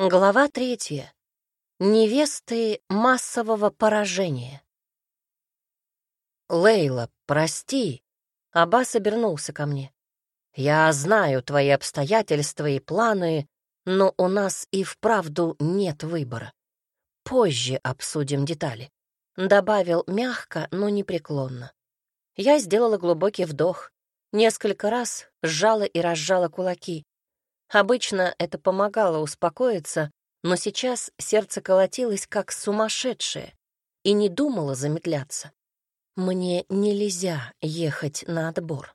Глава третья. Невесты массового поражения. «Лейла, прости!» Аббас обернулся ко мне. «Я знаю твои обстоятельства и планы, но у нас и вправду нет выбора. Позже обсудим детали», — добавил мягко, но непреклонно. Я сделала глубокий вдох, несколько раз сжала и разжала кулаки. Обычно это помогало успокоиться, но сейчас сердце колотилось как сумасшедшее и не думало замедляться. Мне нельзя ехать на отбор.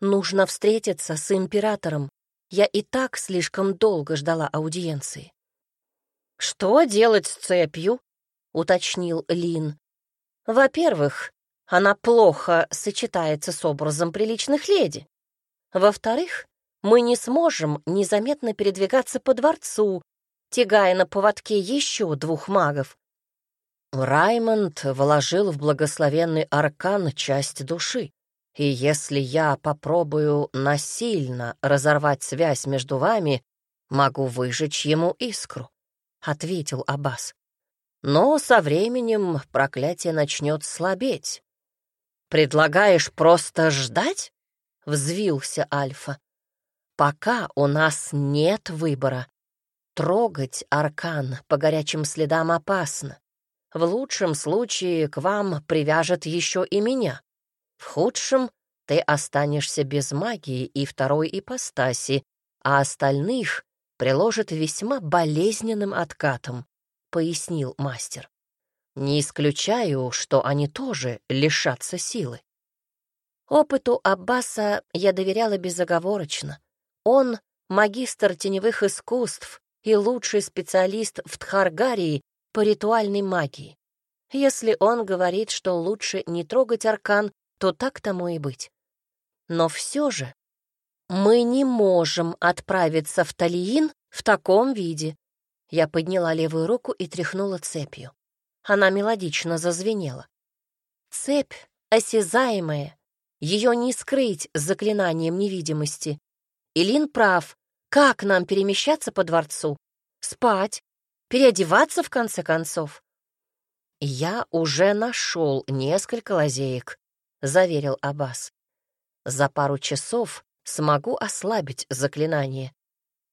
Нужно встретиться с императором. Я и так слишком долго ждала аудиенции. «Что делать с цепью?» — уточнил Лин. «Во-первых, она плохо сочетается с образом приличных леди. Во-вторых, мы не сможем незаметно передвигаться по дворцу, тягая на поводке еще двух магов. Раймонд вложил в благословенный аркан часть души. И если я попробую насильно разорвать связь между вами, могу выжечь ему искру, — ответил Аббас. Но со временем проклятие начнет слабеть. «Предлагаешь просто ждать?» — взвился Альфа. Пока у нас нет выбора. Трогать аркан по горячим следам опасно. В лучшем случае к вам привяжет еще и меня. В худшем ты останешься без магии и второй ипостаси, а остальных приложит весьма болезненным откатом, — пояснил мастер. Не исключаю, что они тоже лишатся силы. Опыту Аббаса я доверяла безоговорочно. Он — магистр теневых искусств и лучший специалист в Тхаргарии по ритуальной магии. Если он говорит, что лучше не трогать аркан, то так тому и быть. Но все же мы не можем отправиться в Талиин в таком виде. Я подняла левую руку и тряхнула цепью. Она мелодично зазвенела. Цепь осязаемая, ее не скрыть заклинанием невидимости. Илин прав. Как нам перемещаться по дворцу? Спать? Переодеваться, в конце концов? «Я уже нашел несколько лазеек», — заверил Аббас. «За пару часов смогу ослабить заклинание.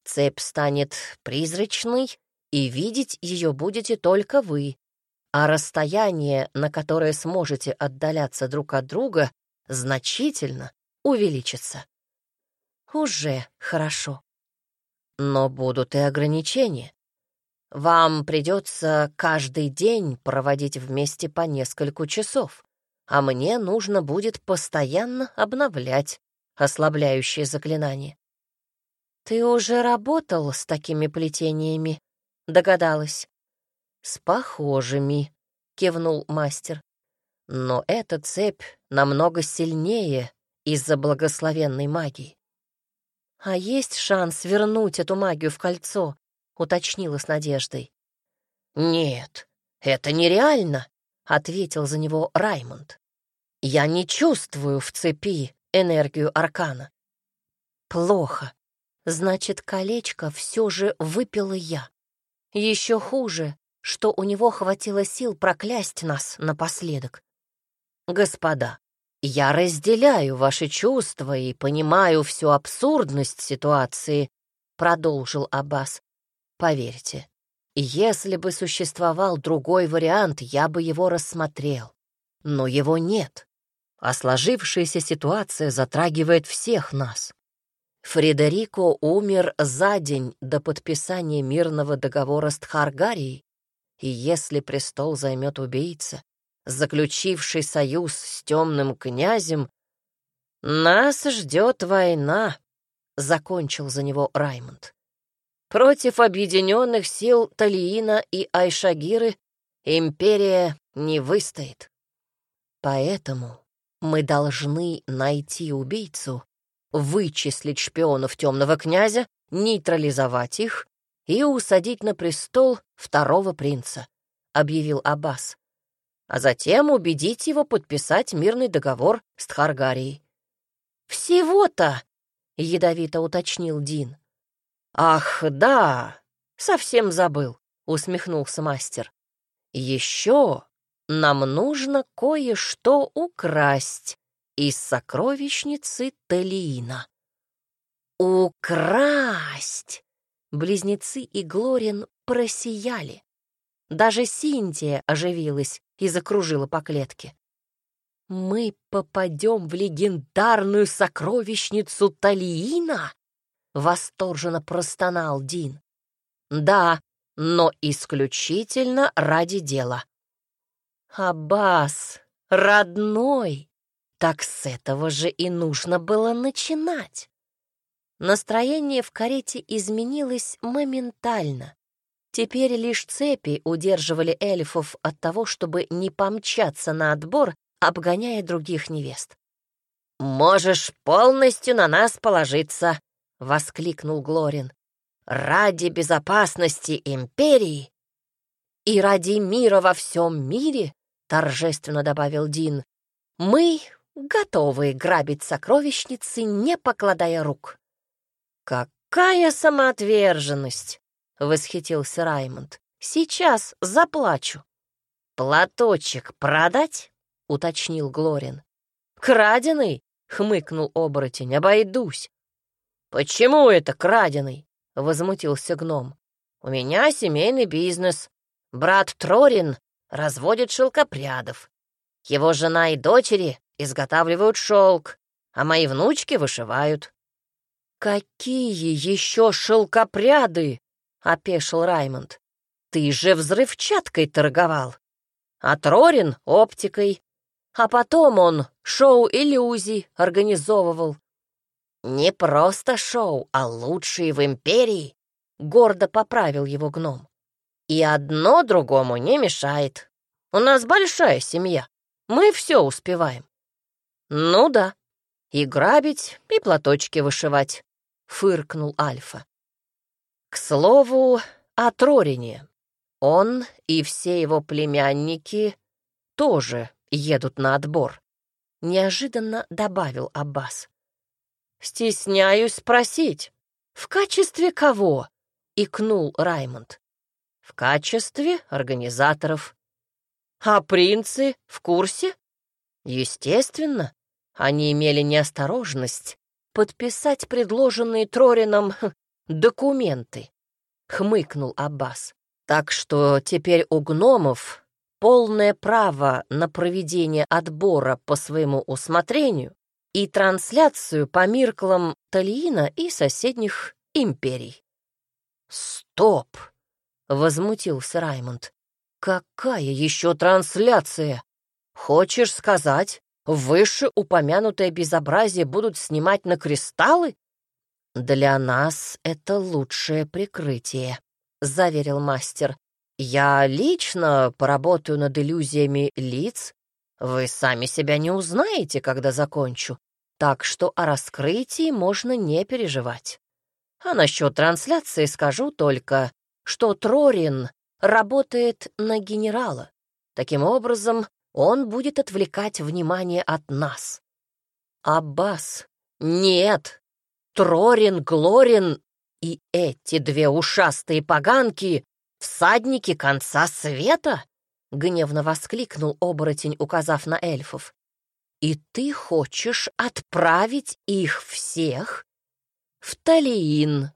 Цепь станет призрачной, и видеть ее будете только вы, а расстояние, на которое сможете отдаляться друг от друга, значительно увеличится». Уже хорошо. Но будут и ограничения. Вам придется каждый день проводить вместе по несколько часов, а мне нужно будет постоянно обновлять ослабляющие заклинания. «Ты уже работал с такими плетениями?» — догадалась. «С похожими», — кивнул мастер. «Но эта цепь намного сильнее из-за благословенной магии. «А есть шанс вернуть эту магию в кольцо?» — уточнила с надеждой. «Нет, это нереально», — ответил за него Раймонд. «Я не чувствую в цепи энергию аркана». «Плохо. Значит, колечко все же выпила я. Еще хуже, что у него хватило сил проклясть нас напоследок. Господа, «Я разделяю ваши чувства и понимаю всю абсурдность ситуации», — продолжил Аббас. «Поверьте, если бы существовал другой вариант, я бы его рассмотрел. Но его нет, а сложившаяся ситуация затрагивает всех нас. Фредерико умер за день до подписания мирного договора с Тхаргарией, и если престол займет убийца, заключивший союз с темным князем, «Нас ждет война», — закончил за него Раймонд. «Против объединенных сил Талиина и Айшагиры империя не выстоит. Поэтому мы должны найти убийцу, вычислить шпионов темного князя, нейтрализовать их и усадить на престол второго принца», — объявил Аббас а затем убедить его подписать мирный договор с Тхаргарией. «Всего-то!» — ядовито уточнил Дин. «Ах, да!» совсем забыл», — усмехнулся мастер. «Еще нам нужно кое-что украсть из сокровищницы Талиина». «Украсть!» Близнецы и Глорин просияли. Даже Синтия оживилась и закружила по клетке. «Мы попадем в легендарную сокровищницу Талиина?» — восторженно простонал Дин. «Да, но исключительно ради дела». «Аббас, родной, так с этого же и нужно было начинать». Настроение в карете изменилось моментально. Теперь лишь цепи удерживали эльфов от того, чтобы не помчаться на отбор, обгоняя других невест. «Можешь полностью на нас положиться», — воскликнул Глорин. «Ради безопасности империи и ради мира во всем мире», — торжественно добавил Дин, — «мы готовы грабить сокровищницы, не покладая рук». «Какая самоотверженность!» — восхитился Раймонд. «Сейчас заплачу». «Платочек продать?» — уточнил Глорин. «Краденый?» — хмыкнул оборотень. «Обойдусь». «Почему это краденый?» — возмутился гном. «У меня семейный бизнес. Брат Трорин разводит шелкопрядов. Его жена и дочери изготавливают шелк, а мои внучки вышивают. «Какие еще шелкопряды?» — опешил Раймонд. «Ты же взрывчаткой торговал, а Трорин — оптикой, а потом он шоу иллюзий организовывал». «Не просто шоу, а лучшие в империи», — гордо поправил его гном. «И одно другому не мешает. У нас большая семья, мы все успеваем». «Ну да, и грабить, и платочки вышивать фыркнул Альфа. К слову, о Трорине. Он и все его племянники тоже едут на отбор. Неожиданно добавил Аббас. «Стесняюсь спросить, в качестве кого?» — икнул Раймонд. «В качестве организаторов». «А принцы в курсе?» «Естественно, они имели неосторожность подписать предложенные Трорином документы», — хмыкнул Аббас. «Так что теперь у гномов полное право на проведение отбора по своему усмотрению и трансляцию по Мирклам Талиина и соседних империй». «Стоп!» — возмутился Раймонд. «Какая еще трансляция? Хочешь сказать, вышеупомянутое безобразие будут снимать на кристаллы? Для нас это лучшее прикрытие, заверил мастер. Я лично поработаю над иллюзиями лиц. Вы сами себя не узнаете, когда закончу. Так что о раскрытии можно не переживать. А насчет трансляции скажу только, что Трорин работает на генерала. Таким образом, он будет отвлекать внимание от нас. Аббас, нет, Трорин, Глорин и эти две ушастые поганки — всадники конца света? Гневно воскликнул оборотень, указав на эльфов. И ты хочешь отправить их всех в Талиин?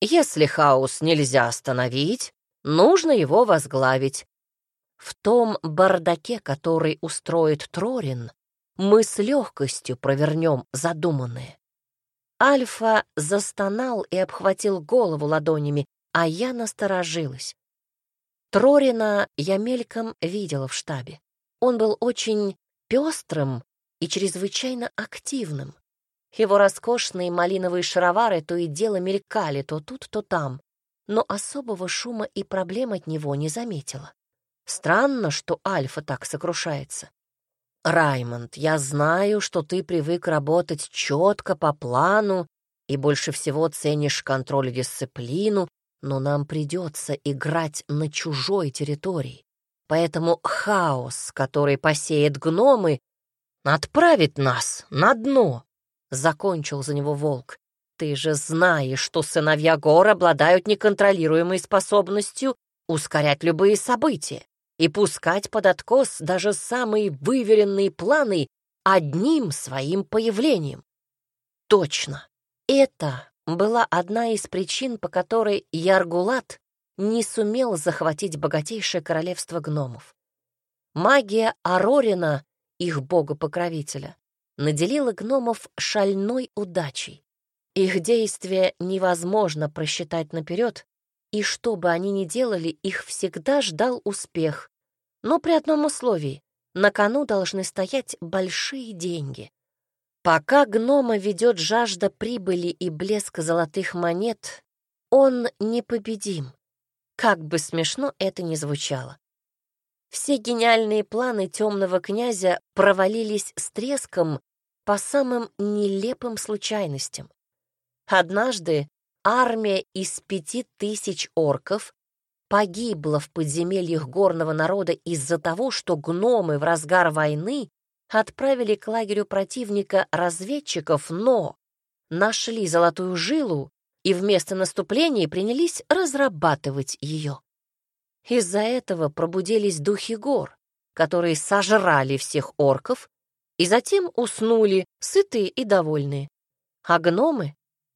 Если хаос нельзя остановить, нужно его возглавить. В том бардаке, который устроит Трорин, мы с легкостью провернем задуманное. Альфа застонал и обхватил голову ладонями, а я насторожилась. Трорина я мельком видела в штабе. Он был очень пестрым и чрезвычайно активным. Его роскошные малиновые шаровары то и дело мелькали то тут, то там, но особого шума и проблем от него не заметила. Странно, что Альфа так сокрушается. Раймонд, я знаю, что ты привык работать четко по плану и больше всего ценишь контроль и дисциплину, но нам придется играть на чужой территории. Поэтому хаос, который посеет гномы, отправит нас на дно, — закончил за него волк. Ты же знаешь, что сыновья гор обладают неконтролируемой способностью ускорять любые события и пускать под откос даже самые выверенные планы одним своим появлением. Точно, это была одна из причин, по которой Яргулат не сумел захватить богатейшее королевство гномов. Магия Арорина, их бога-покровителя, наделила гномов шальной удачей. Их действия невозможно просчитать наперед, и что бы они ни делали, их всегда ждал успех. Но при одном условии — на кону должны стоять большие деньги. Пока гнома ведет жажда прибыли и блеск золотых монет, он непобедим. Как бы смешно это ни звучало. Все гениальные планы темного князя провалились с треском по самым нелепым случайностям. Однажды армия из пяти тысяч орков погибла в подземельях горного народа из-за того, что гномы в разгар войны отправили к лагерю противника разведчиков, но нашли золотую жилу и вместо наступления принялись разрабатывать ее. Из-за этого пробудились духи гор, которые сожрали всех орков и затем уснули, сытые и довольные. А гномы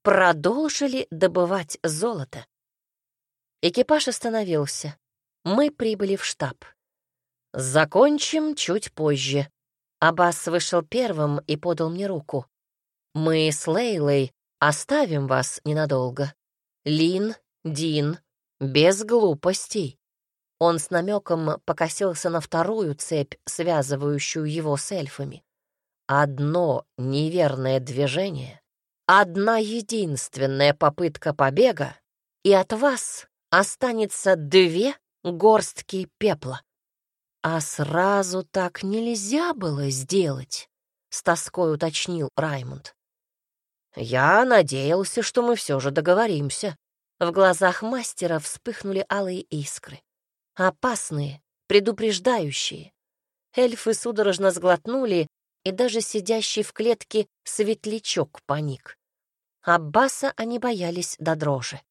продолжили добывать золото. Экипаж остановился. Мы прибыли в штаб. Закончим чуть позже. Аббас вышел первым и подал мне руку. Мы с Лейлой оставим вас ненадолго. Лин, Дин, без глупостей. Он с намеком покосился на вторую цепь, связывающую его с эльфами. Одно неверное движение, одна единственная попытка побега, и от вас останется две горстки пепла. А сразу так нельзя было сделать, с тоской уточнил Раймонд. Я надеялся, что мы все же договоримся. В глазах мастера вспыхнули алые искры. Опасные, предупреждающие. Эльфы судорожно сглотнули, и даже сидящий в клетке светлячок паник. Аббаса они боялись до дрожи.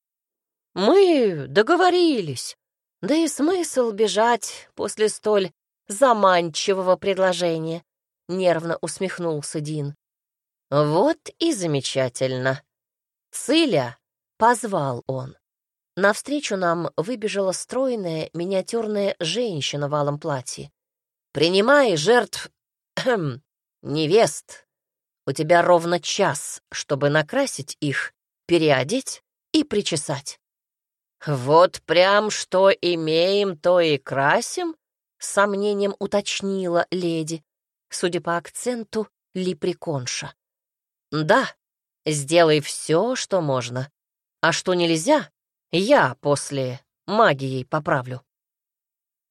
«Мы договорились. Да и смысл бежать после столь заманчивого предложения», — нервно усмехнулся Дин. «Вот и замечательно. Циля!» — позвал он. Навстречу нам выбежала стройная, миниатюрная женщина в алом платье. «Принимай жертв... невест. У тебя ровно час, чтобы накрасить их, переодеть и причесать». «Вот прям что имеем, то и красим?» — с сомнением уточнила леди, судя по акценту, липриконша. «Да, сделай все, что можно. А что нельзя, я после магией поправлю».